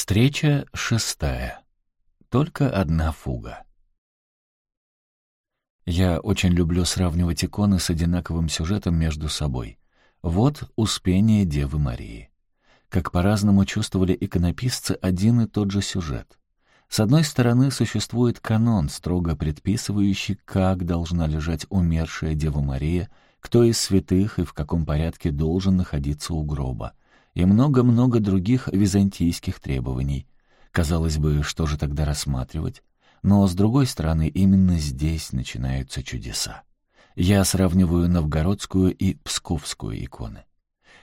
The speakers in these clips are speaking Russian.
Встреча шестая. Только одна фуга. Я очень люблю сравнивать иконы с одинаковым сюжетом между собой. Вот «Успение Девы Марии». Как по-разному чувствовали иконописцы один и тот же сюжет. С одной стороны, существует канон, строго предписывающий, как должна лежать умершая Дева Мария, кто из святых и в каком порядке должен находиться у гроба и много-много других византийских требований. Казалось бы, что же тогда рассматривать? Но, с другой стороны, именно здесь начинаются чудеса. Я сравниваю новгородскую и псковскую иконы.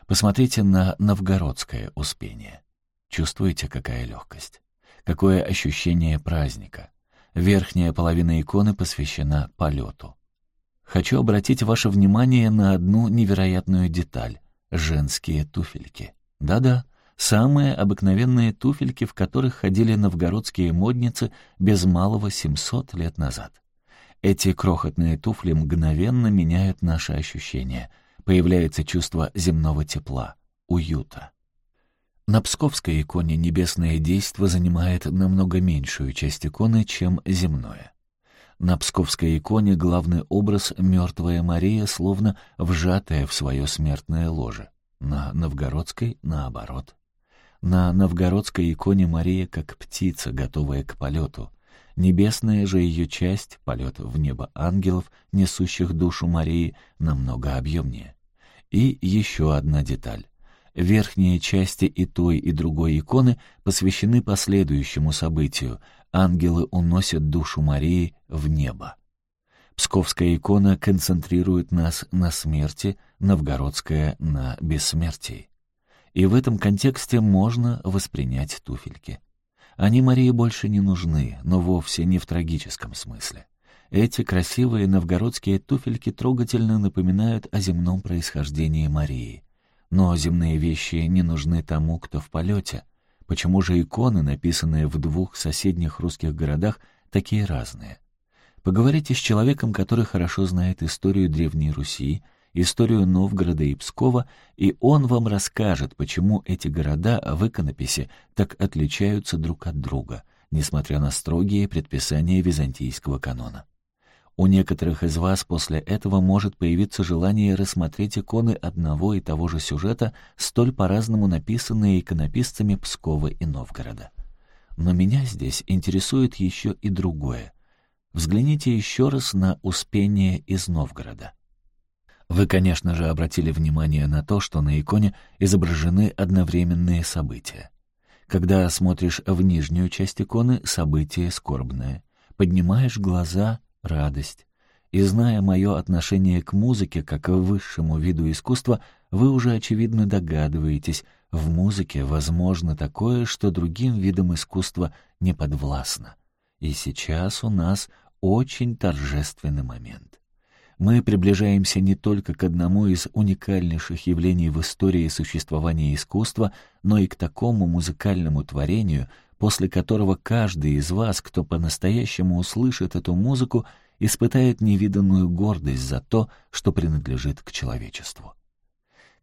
Посмотрите на новгородское успение. Чувствуете, какая легкость? Какое ощущение праздника? Верхняя половина иконы посвящена полету. Хочу обратить ваше внимание на одну невероятную деталь — женские туфельки. Да-да, самые обыкновенные туфельки, в которых ходили новгородские модницы без малого 700 лет назад. Эти крохотные туфли мгновенно меняют наши ощущения. Появляется чувство земного тепла, уюта. На псковской иконе небесное действо занимает намного меньшую часть иконы, чем земное. На псковской иконе главный образ — мертвая Мария, словно вжатая в свое смертное ложе. На новгородской — наоборот. На новгородской иконе Мария как птица, готовая к полету. Небесная же ее часть, полет в небо ангелов, несущих душу Марии, намного объемнее. И еще одна деталь. Верхние части и той, и другой иконы посвящены последующему событию. Ангелы уносят душу Марии в небо. Псковская икона концентрирует нас на смерти, новгородская — на бессмертии. И в этом контексте можно воспринять туфельки. Они Марии больше не нужны, но вовсе не в трагическом смысле. Эти красивые новгородские туфельки трогательно напоминают о земном происхождении Марии. Но земные вещи не нужны тому, кто в полете. Почему же иконы, написанные в двух соседних русских городах, такие разные? Поговорите с человеком, который хорошо знает историю Древней Руси, историю Новгорода и Пскова, и он вам расскажет, почему эти города в иконописи так отличаются друг от друга, несмотря на строгие предписания византийского канона. У некоторых из вас после этого может появиться желание рассмотреть иконы одного и того же сюжета, столь по-разному написанные иконописцами Пскова и Новгорода. Но меня здесь интересует еще и другое. Взгляните еще раз на Успение из Новгорода. Вы, конечно же, обратили внимание на то, что на иконе изображены одновременные события. Когда смотришь в нижнюю часть иконы, событие скорбное. Поднимаешь глаза — радость. И зная мое отношение к музыке как к высшему виду искусства, вы уже очевидно догадываетесь, в музыке возможно такое, что другим видам искусства не подвластно. И сейчас у нас очень торжественный момент. Мы приближаемся не только к одному из уникальнейших явлений в истории существования искусства, но и к такому музыкальному творению, после которого каждый из вас, кто по-настоящему услышит эту музыку, испытает невиданную гордость за то, что принадлежит к человечеству.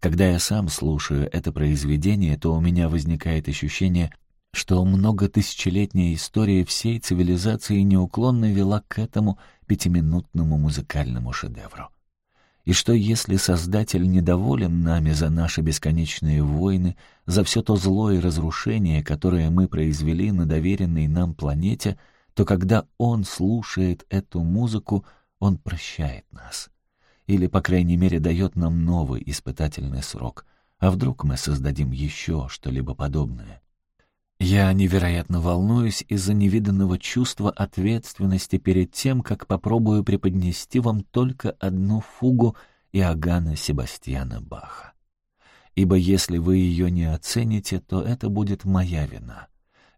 Когда я сам слушаю это произведение, то у меня возникает ощущение, что многотысячелетняя история всей цивилизации неуклонно вела к этому пятиминутному музыкальному шедевру. И что если Создатель недоволен нами за наши бесконечные войны, за все то зло и разрушение, которое мы произвели на доверенной нам планете, то когда Он слушает эту музыку, Он прощает нас. Или, по крайней мере, дает нам новый испытательный срок. А вдруг мы создадим еще что-либо подобное? Я невероятно волнуюсь из-за невиданного чувства ответственности перед тем, как попробую преподнести вам только одну фугу Иоганна Себастьяна Баха. Ибо если вы ее не оцените, то это будет моя вина.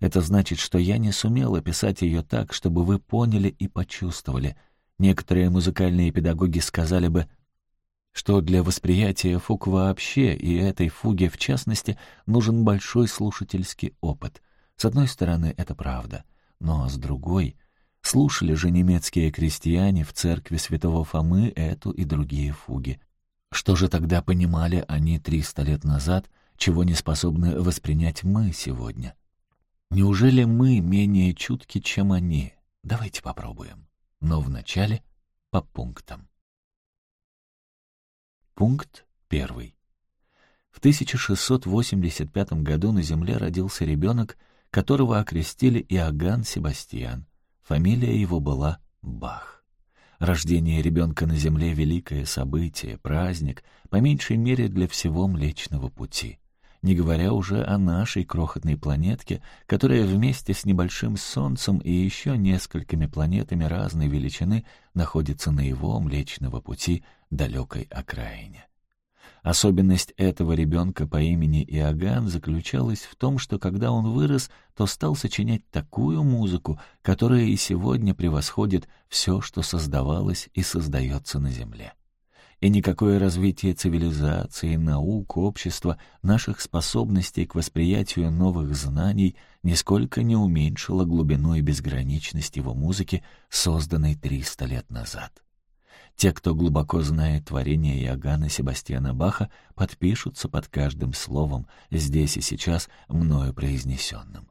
Это значит, что я не сумел описать ее так, чтобы вы поняли и почувствовали. Некоторые музыкальные педагоги сказали бы что для восприятия фуг вообще и этой фуги в частности нужен большой слушательский опыт. С одной стороны, это правда, но с другой — слушали же немецкие крестьяне в церкви святого Фомы эту и другие фуги. Что же тогда понимали они триста лет назад, чего не способны воспринять мы сегодня? Неужели мы менее чутки, чем они? Давайте попробуем. Но вначале по пунктам. Пункт первый. В 1685 году на Земле родился ребенок, которого окрестили Иоганн Себастьян. Фамилия его была Бах. Рождение ребенка на Земле — великое событие, праздник, по меньшей мере для всего Млечного Пути не говоря уже о нашей крохотной планетке, которая вместе с небольшим Солнцем и еще несколькими планетами разной величины находится на его Млечного Пути далекой окраине. Особенность этого ребенка по имени Иоганн заключалась в том, что когда он вырос, то стал сочинять такую музыку, которая и сегодня превосходит все, что создавалось и создается на Земле и никакое развитие цивилизации, наук, общества, наших способностей к восприятию новых знаний нисколько не уменьшило глубину и безграничность его музыки, созданной 300 лет назад. Те, кто глубоко знает творение Иоганна Себастьяна Баха, подпишутся под каждым словом, здесь и сейчас мною произнесенным.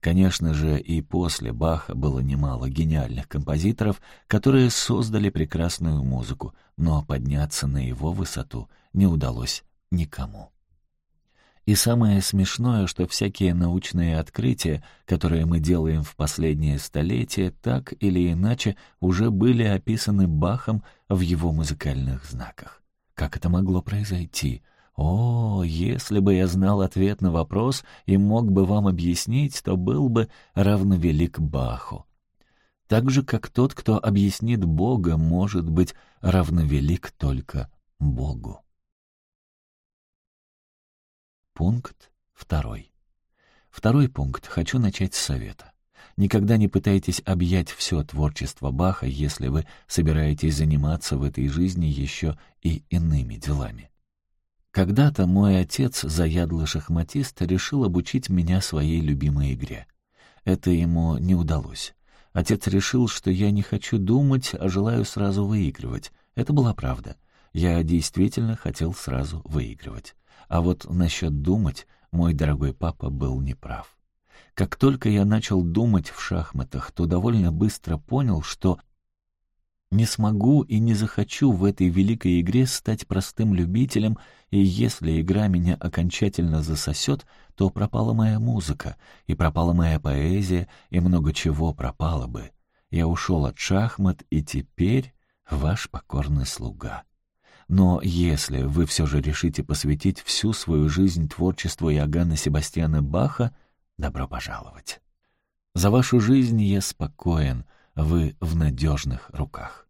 Конечно же, и после Баха было немало гениальных композиторов, которые создали прекрасную музыку, но подняться на его высоту не удалось никому. И самое смешное, что всякие научные открытия, которые мы делаем в последние столетия, так или иначе уже были описаны Бахом в его музыкальных знаках. Как это могло произойти? О, если бы я знал ответ на вопрос и мог бы вам объяснить, то был бы равновелик Баху. Так же, как тот, кто объяснит Бога, может быть равновелик только Богу. Пункт второй. Второй пункт хочу начать с совета. Никогда не пытайтесь объять все творчество Баха, если вы собираетесь заниматься в этой жизни еще и иными делами. Когда-то мой отец, заядлый шахматист, решил обучить меня своей любимой игре. Это ему не удалось. Отец решил, что я не хочу думать, а желаю сразу выигрывать. Это была правда. Я действительно хотел сразу выигрывать. А вот насчет думать мой дорогой папа был неправ. Как только я начал думать в шахматах, то довольно быстро понял, что не смогу и не захочу в этой великой игре стать простым любителем, и если игра меня окончательно засосет, то пропала моя музыка, и пропала моя поэзия, и много чего пропало бы. Я ушел от шахмат, и теперь ваш покорный слуга. Но если вы все же решите посвятить всю свою жизнь творчеству Иоганна Себастьяна Баха, добро пожаловать. За вашу жизнь я спокоен — вы в надежных руках.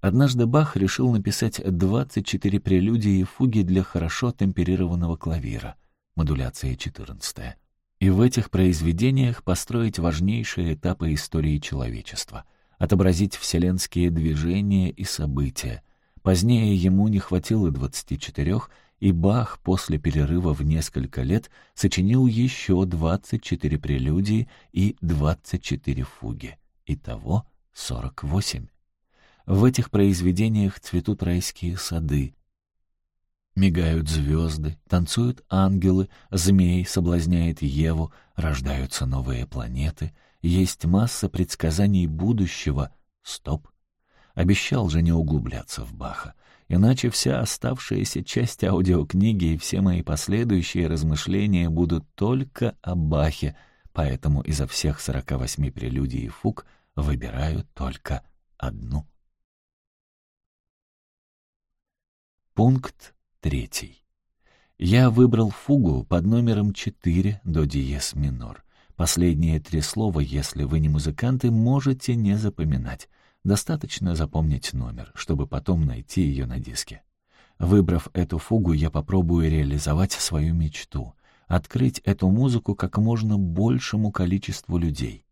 Однажды Бах решил написать 24 прелюдии и фуги для хорошо темперированного клавира, модуляция 14 и в этих произведениях построить важнейшие этапы истории человечества, отобразить вселенские движения и события. Позднее ему не хватило 24 и Бах после перерыва в несколько лет сочинил еще 24 прелюдии и 24 фуги. Итого 48. В этих произведениях цветут райские сады. Мигают звезды, танцуют ангелы, змей соблазняет Еву, рождаются новые планеты, есть масса предсказаний будущего. Стоп. Обещал же не углубляться в Баха, иначе вся оставшаяся часть аудиокниги и все мои последующие размышления будут только о Бахе, поэтому изо всех 48 прелюдий и фуг — выбираю только одну. Пункт третий. Я выбрал фугу под номером 4 до диез минор. Последние три слова, если вы не музыканты, можете не запоминать. Достаточно запомнить номер, чтобы потом найти ее на диске. Выбрав эту фугу, я попробую реализовать свою мечту — открыть эту музыку как можно большему количеству людей.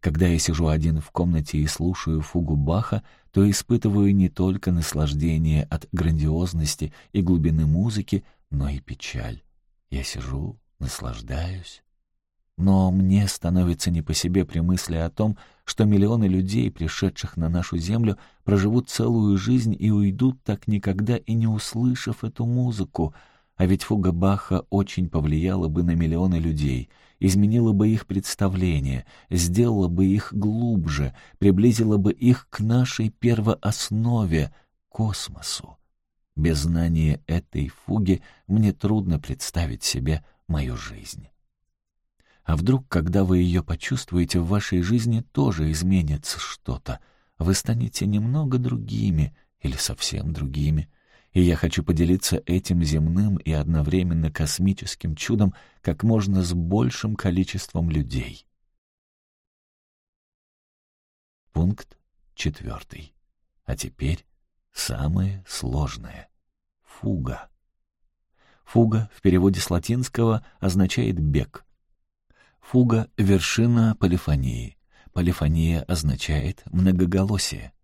Когда я сижу один в комнате и слушаю фугу Баха, то испытываю не только наслаждение от грандиозности и глубины музыки, но и печаль. Я сижу, наслаждаюсь. Но мне становится не по себе при мысли о том, что миллионы людей, пришедших на нашу землю, проживут целую жизнь и уйдут так никогда и не услышав эту музыку. А ведь фуга Баха очень повлияла бы на миллионы людей, изменила бы их представление, сделала бы их глубже, приблизила бы их к нашей первооснове — космосу. Без знания этой фуги мне трудно представить себе мою жизнь. А вдруг, когда вы ее почувствуете, в вашей жизни тоже изменится что-то? Вы станете немного другими или совсем другими. И я хочу поделиться этим земным и одновременно космическим чудом как можно с большим количеством людей. Пункт четвертый. А теперь самое сложное — фуга. Фуга в переводе с латинского означает «бег». Фуга — вершина полифонии. Полифония означает многоголосие.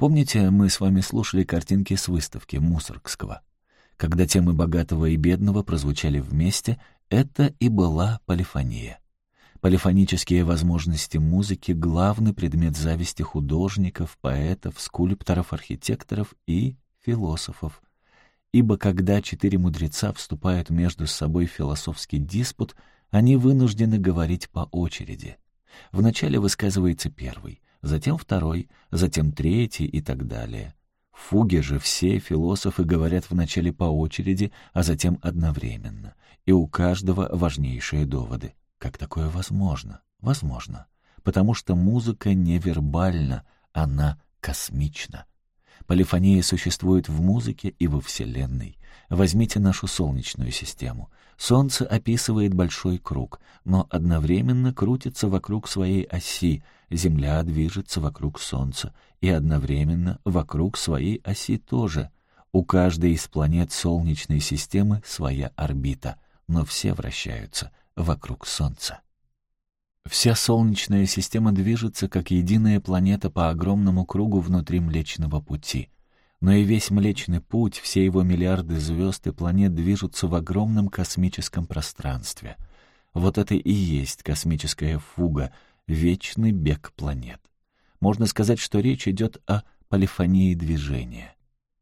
Помните, мы с вами слушали картинки с выставки Мусоргского? Когда темы богатого и бедного прозвучали вместе, это и была полифония. Полифонические возможности музыки — главный предмет зависти художников, поэтов, скульпторов, архитекторов и философов. Ибо когда четыре мудреца вступают между собой в философский диспут — они вынуждены говорить по очереди. Вначале высказывается первый, затем второй, затем третий и так далее. В фуге же все философы говорят вначале по очереди, а затем одновременно. И у каждого важнейшие доводы. Как такое возможно? Возможно. Потому что музыка невербальна, она космична. Полифония существует в музыке и во Вселенной. Возьмите нашу Солнечную систему. Солнце описывает большой круг, но одновременно крутится вокруг своей оси, Земля движется вокруг Солнца, и одновременно вокруг своей оси тоже. У каждой из планет Солнечной системы своя орбита, но все вращаются вокруг Солнца. Вся Солнечная система движется как единая планета по огромному кругу внутри Млечного Пути. Но и весь Млечный Путь, все его миллиарды звезд и планет движутся в огромном космическом пространстве. Вот это и есть космическая фуга, вечный бег планет. Можно сказать, что речь идет о полифонии движения.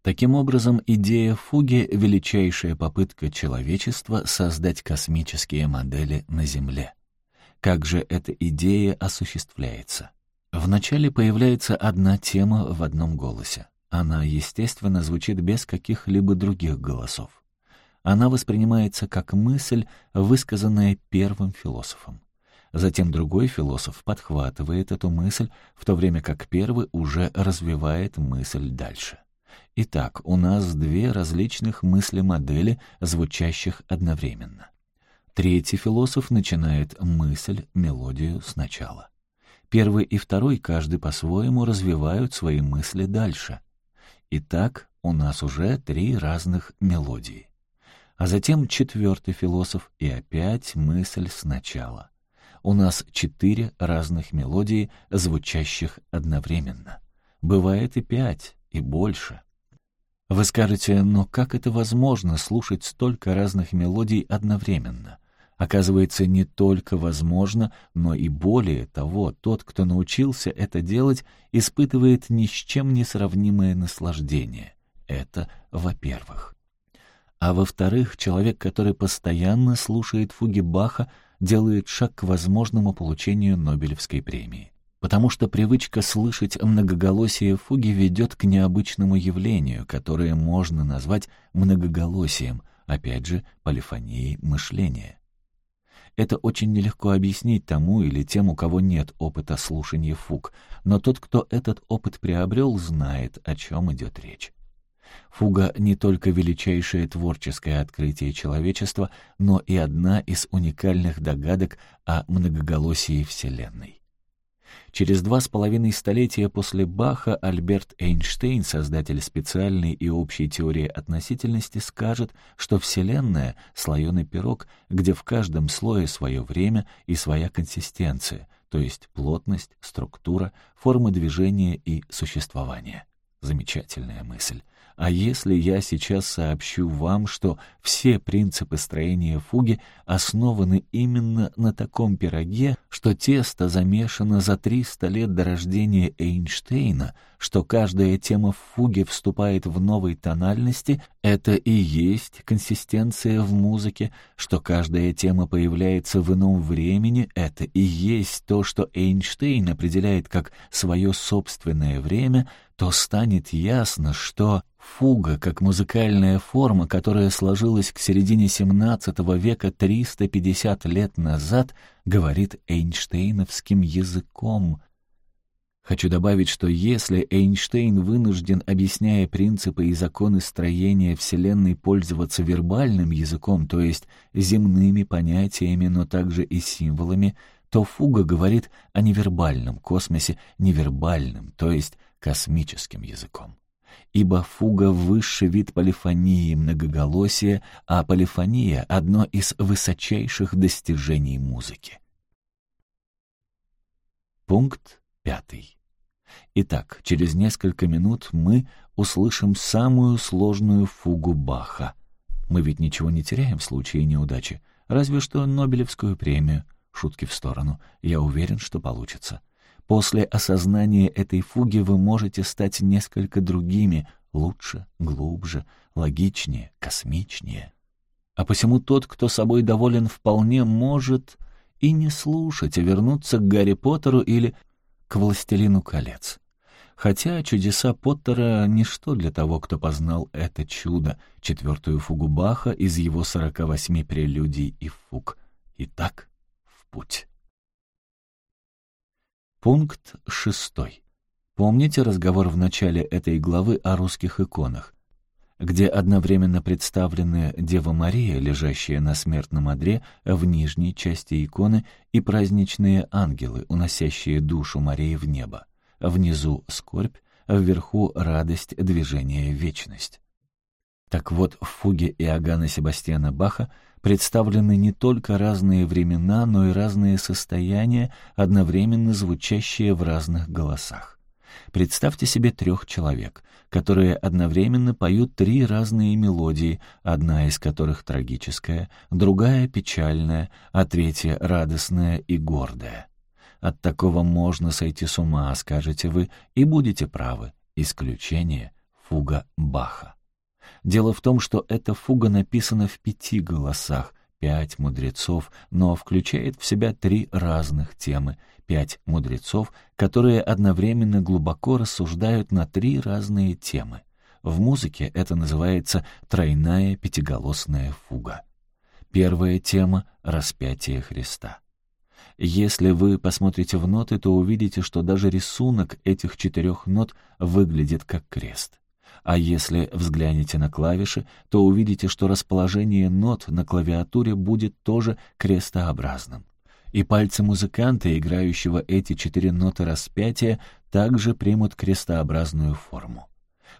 Таким образом, идея фуги — величайшая попытка человечества создать космические модели на Земле. Как же эта идея осуществляется? Вначале появляется одна тема в одном голосе. Она, естественно, звучит без каких-либо других голосов. Она воспринимается как мысль, высказанная первым философом. Затем другой философ подхватывает эту мысль, в то время как первый уже развивает мысль дальше. Итак, у нас две различных мысли-модели, звучащих одновременно. Третий философ начинает мысль, мелодию сначала. Первый и второй каждый по-своему развивают свои мысли дальше. Итак, у нас уже три разных мелодии. А затем четвертый философ и опять мысль сначала. У нас четыре разных мелодии, звучащих одновременно. Бывает и пять, и больше. Вы скажете, но как это возможно слушать столько разных мелодий одновременно? Оказывается, не только возможно, но и более того, тот, кто научился это делать, испытывает ни с чем не сравнимое наслаждение. Это во-первых. А во-вторых, человек, который постоянно слушает фуги Баха, делает шаг к возможному получению Нобелевской премии. Потому что привычка слышать многоголосие фуги ведет к необычному явлению, которое можно назвать многоголосием, опять же, полифонией мышления. Это очень нелегко объяснить тому или тем, у кого нет опыта слушания фуг, но тот, кто этот опыт приобрел, знает, о чем идет речь. Фуга не только величайшее творческое открытие человечества, но и одна из уникальных догадок о многоголосии Вселенной. Через два с половиной столетия после Баха Альберт Эйнштейн, создатель специальной и общей теории относительности, скажет, что Вселенная — слоеный пирог, где в каждом слое свое время и своя консистенция, то есть плотность, структура, формы движения и существования. Замечательная мысль. А если я сейчас сообщу вам, что все принципы строения фуги основаны именно на таком пироге, что тесто замешано за 300 лет до рождения Эйнштейна, что каждая тема в фуге вступает в новой тональности, это и есть консистенция в музыке, что каждая тема появляется в ином времени, это и есть то, что Эйнштейн определяет как свое собственное время, то станет ясно, что Фуга, как музыкальная форма, которая сложилась к середине XVII века 350 лет назад, говорит Эйнштейновским языком. Хочу добавить, что если Эйнштейн вынужден, объясняя принципы и законы строения Вселенной, пользоваться вербальным языком, то есть земными понятиями, но также и символами, то Фуга говорит о невербальном космосе невербальным, то есть космическим языком ибо фуга — высший вид полифонии многоголосия, а полифония — одно из высочайших достижений музыки. Пункт пятый. Итак, через несколько минут мы услышим самую сложную фугу Баха. Мы ведь ничего не теряем в случае неудачи, разве что Нобелевскую премию. Шутки в сторону. Я уверен, что получится. После осознания этой фуги вы можете стать несколько другими, лучше, глубже, логичнее, космичнее. А посему тот, кто собой доволен вполне, может и не слушать, а вернуться к Гарри Поттеру или к «Властелину колец». Хотя чудеса Поттера — ничто для того, кто познал это чудо, четвертую фугу Баха из его сорока восьми прелюдий и фуг. Итак, в путь. Пункт шестой. Помните разговор в начале этой главы о русских иконах, где одновременно представлены Дева Мария, лежащая на смертном одре в нижней части иконы, и праздничные ангелы, уносящие душу Марии в небо. Внизу — скорбь, вверху — радость, движение — вечность. Так вот, в фуге Иоганна Себастьяна Баха представлены не только разные времена, но и разные состояния, одновременно звучащие в разных голосах. Представьте себе трех человек, которые одновременно поют три разные мелодии, одна из которых трагическая, другая печальная, а третья радостная и гордая. От такого можно сойти с ума, скажете вы, и будете правы. Исключение — фуга Баха. Дело в том, что эта фуга написана в пяти голосах, пять мудрецов, но включает в себя три разных темы, пять мудрецов, которые одновременно глубоко рассуждают на три разные темы. В музыке это называется тройная пятиголосная фуга. Первая тема — распятие Христа. Если вы посмотрите в ноты, то увидите, что даже рисунок этих четырех нот выглядит как крест. А если взглянете на клавиши, то увидите, что расположение нот на клавиатуре будет тоже крестообразным. И пальцы музыканта, играющего эти четыре ноты распятия, также примут крестообразную форму.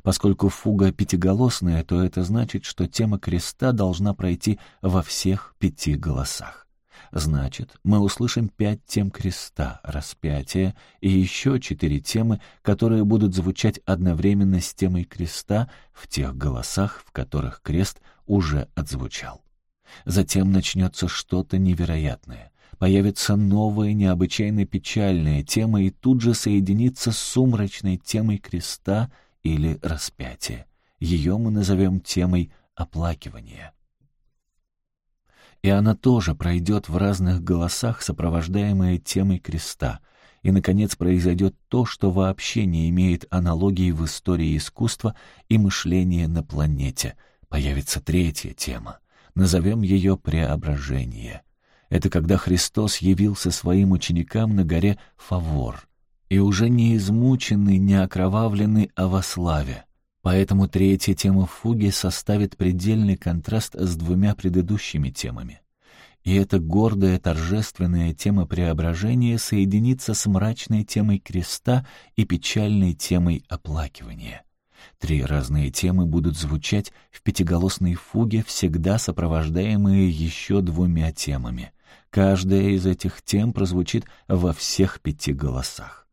Поскольку фуга пятиголосная, то это значит, что тема креста должна пройти во всех пяти голосах. Значит, мы услышим пять тем креста, распятия и еще четыре темы, которые будут звучать одновременно с темой креста в тех голосах, в которых крест уже отзвучал. Затем начнется что-то невероятное. Появится новая, необычайно печальная тема и тут же соединится с сумрачной темой креста или распятия. Ее мы назовем темой оплакивания и она тоже пройдет в разных голосах, сопровождаемая темой креста. И, наконец, произойдет то, что вообще не имеет аналогии в истории искусства и мышления на планете. Появится третья тема. Назовем ее «преображение». Это когда Христос явился своим ученикам на горе Фавор, и уже не измученный, не окровавленный, а во славе. Поэтому третья тема фуги составит предельный контраст с двумя предыдущими темами. И эта гордая, торжественная тема преображения соединится с мрачной темой креста и печальной темой оплакивания. Три разные темы будут звучать в пятиголосной фуге, всегда сопровождаемые еще двумя темами. Каждая из этих тем прозвучит во всех пяти голосах.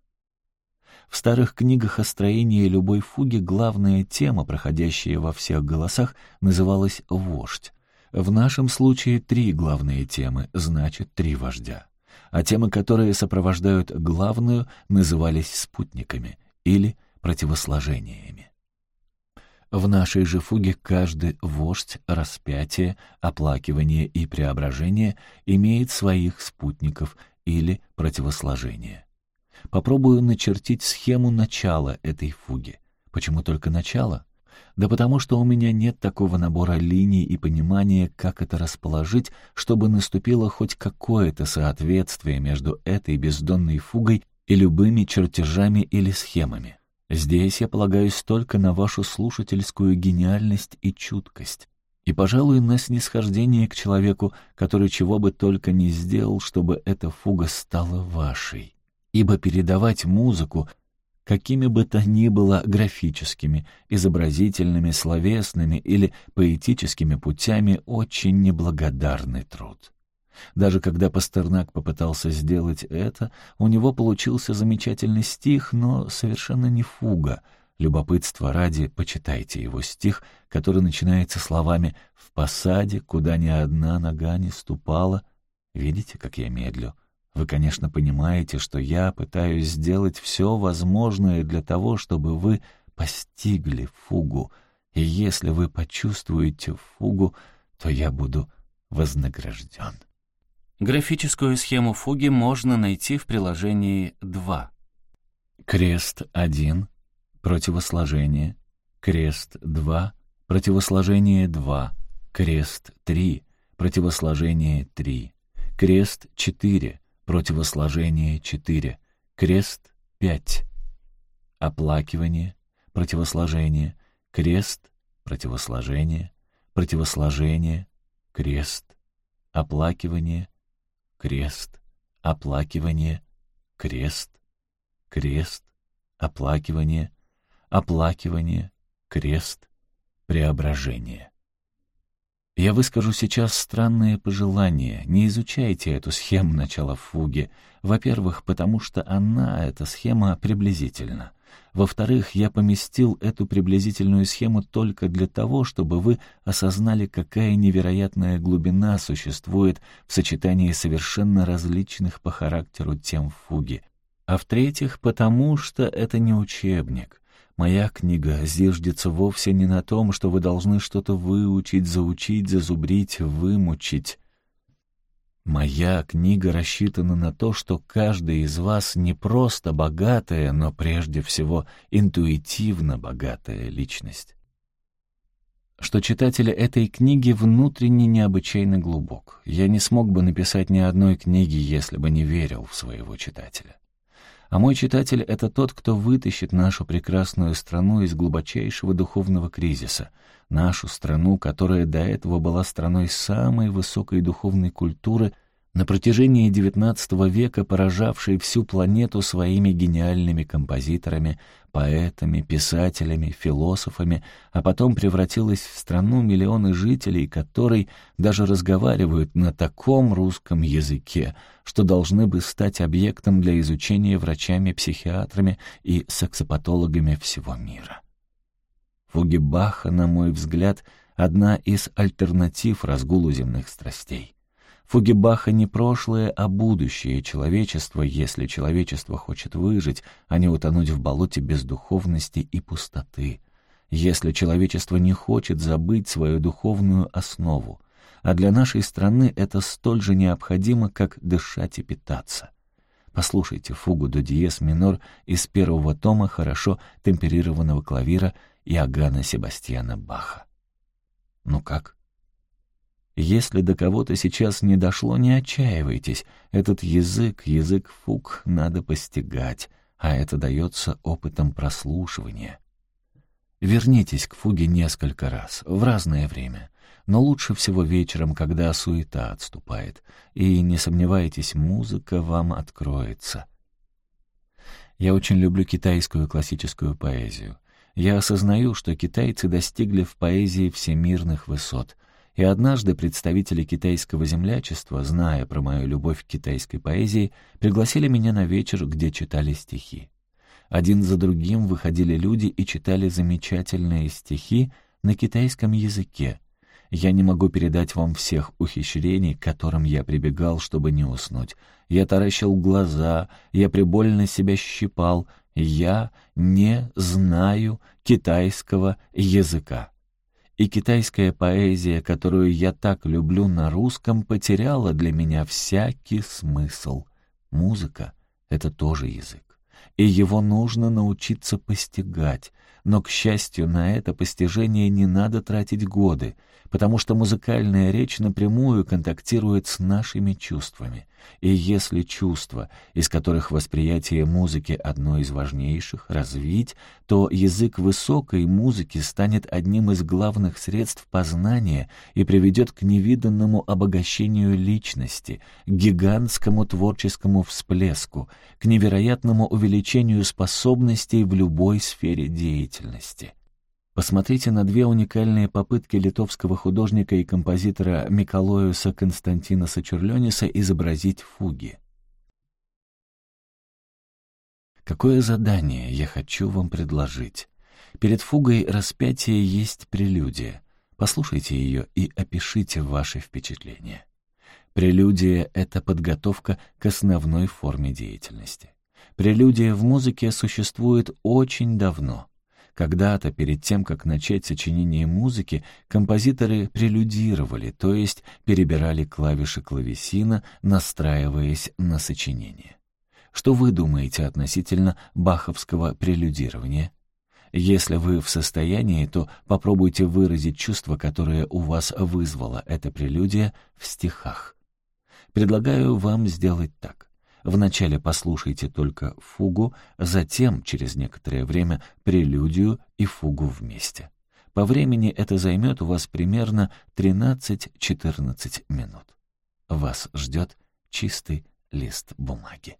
В старых книгах о строении любой фуги главная тема, проходящая во всех голосах, называлась «вождь». В нашем случае три главные темы, значит, три вождя. А темы, которые сопровождают главную, назывались спутниками или противосложениями. В нашей же фуге каждый вождь, распятие, оплакивание и преображение имеет своих спутников или противосложения. Попробую начертить схему начала этой фуги. Почему только начало? Да потому что у меня нет такого набора линий и понимания, как это расположить, чтобы наступило хоть какое-то соответствие между этой бездонной фугой и любыми чертежами или схемами. Здесь я полагаюсь только на вашу слушательскую гениальность и чуткость. И, пожалуй, на снисхождение к человеку, который чего бы только не сделал, чтобы эта фуга стала вашей. Ибо передавать музыку, какими бы то ни было графическими, изобразительными, словесными или поэтическими путями, очень неблагодарный труд. Даже когда Пастернак попытался сделать это, у него получился замечательный стих, но совершенно не фуга. Любопытство ради, почитайте его стих, который начинается словами «В посаде, куда ни одна нога не ступала». Видите, как я медлю? Вы, конечно, понимаете, что я пытаюсь сделать все возможное для того, чтобы вы постигли фугу, и если вы почувствуете фугу, то я буду вознагражден. Графическую схему фуги можно найти в приложении 2. Крест 1, противосложение, крест 2, противосложение 2, крест 3, противосложение 3, крест 4, противосложение 4, крест 5, оплакивание, противосложение, крест, противосложение, противосложение, крест, оплакивание, крест, оплакивание, крест, крест, оплакивание, оплакивание, крест, преображение. Я выскажу сейчас странное пожелание. Не изучайте эту схему начала фуги. Во-первых, потому что она, эта схема, приблизительна. Во-вторых, я поместил эту приблизительную схему только для того, чтобы вы осознали, какая невероятная глубина существует в сочетании совершенно различных по характеру тем фуги. А в-третьих, потому что это не учебник. Моя книга зиждется вовсе не на том, что вы должны что-то выучить, заучить, зазубрить, вымучить. Моя книга рассчитана на то, что каждый из вас не просто богатая, но прежде всего интуитивно богатая личность. Что читатель этой книги внутренне необычайно глубок. Я не смог бы написать ни одной книги, если бы не верил в своего читателя. А мой читатель — это тот, кто вытащит нашу прекрасную страну из глубочайшего духовного кризиса — нашу страну, которая до этого была страной самой высокой духовной культуры, на протяжении XIX века поражавшей всю планету своими гениальными композиторами, поэтами, писателями, философами, а потом превратилась в страну миллионы жителей, которой даже разговаривают на таком русском языке, что должны бы стать объектом для изучения врачами-психиатрами и сексопатологами всего мира. Фуги Баха, на мой взгляд, одна из альтернатив разгулу земных страстей. Фуги Баха не прошлое, а будущее человечества, если человечество хочет выжить, а не утонуть в болоте бездуховности и пустоты. Если человечество не хочет забыть свою духовную основу, а для нашей страны это столь же необходимо, как дышать и питаться. Послушайте фугу до диез минор из первого тома хорошо темперированного клавира Иоганна Себастьяна Баха. Ну как? Если до кого-то сейчас не дошло, не отчаивайтесь. Этот язык, язык фуг, надо постигать, а это дается опытом прослушивания. Вернитесь к фуге несколько раз, в разное время, но лучше всего вечером, когда суета отступает, и, не сомневайтесь, музыка вам откроется. Я очень люблю китайскую классическую поэзию. Я осознаю, что китайцы достигли в поэзии всемирных высот, и однажды представители китайского землячества, зная про мою любовь к китайской поэзии, пригласили меня на вечер, где читали стихи. Один за другим выходили люди и читали замечательные стихи на китайском языке. Я не могу передать вам всех ухищрений, к которым я прибегал, чтобы не уснуть. Я таращил глаза, я прибольно себя щипал. Я не знаю китайского языка. И китайская поэзия, которую я так люблю на русском, потеряла для меня всякий смысл. Музыка — это тоже язык и его нужно научиться постигать. Но, к счастью, на это постижение не надо тратить годы, потому что музыкальная речь напрямую контактирует с нашими чувствами. И если чувства, из которых восприятие музыки одно из важнейших, развить, то язык высокой музыки станет одним из главных средств познания и приведет к невиданному обогащению личности, гигантскому творческому всплеску, к невероятному увеличению способностей в любой сфере деятельности. Посмотрите на две уникальные попытки литовского художника и композитора Миколоюса Константиноса Чурлениса изобразить фуги. Какое задание я хочу вам предложить? Перед фугой распятия есть прелюдия. Послушайте ее и опишите ваши впечатления. Прелюдия — это подготовка к основной форме деятельности. Прелюдия в музыке существует очень давно — когда-то, перед тем, как начать сочинение музыки, композиторы прелюдировали, то есть перебирали клавиши клавесина, настраиваясь на сочинение. Что вы думаете относительно баховского прелюдирования? Если вы в состоянии, то попробуйте выразить чувство, которое у вас вызвало эта прелюдия в стихах. Предлагаю вам сделать так. Вначале послушайте только фугу, затем, через некоторое время, прелюдию и фугу вместе. По времени это займет у вас примерно 13-14 минут. Вас ждет чистый лист бумаги.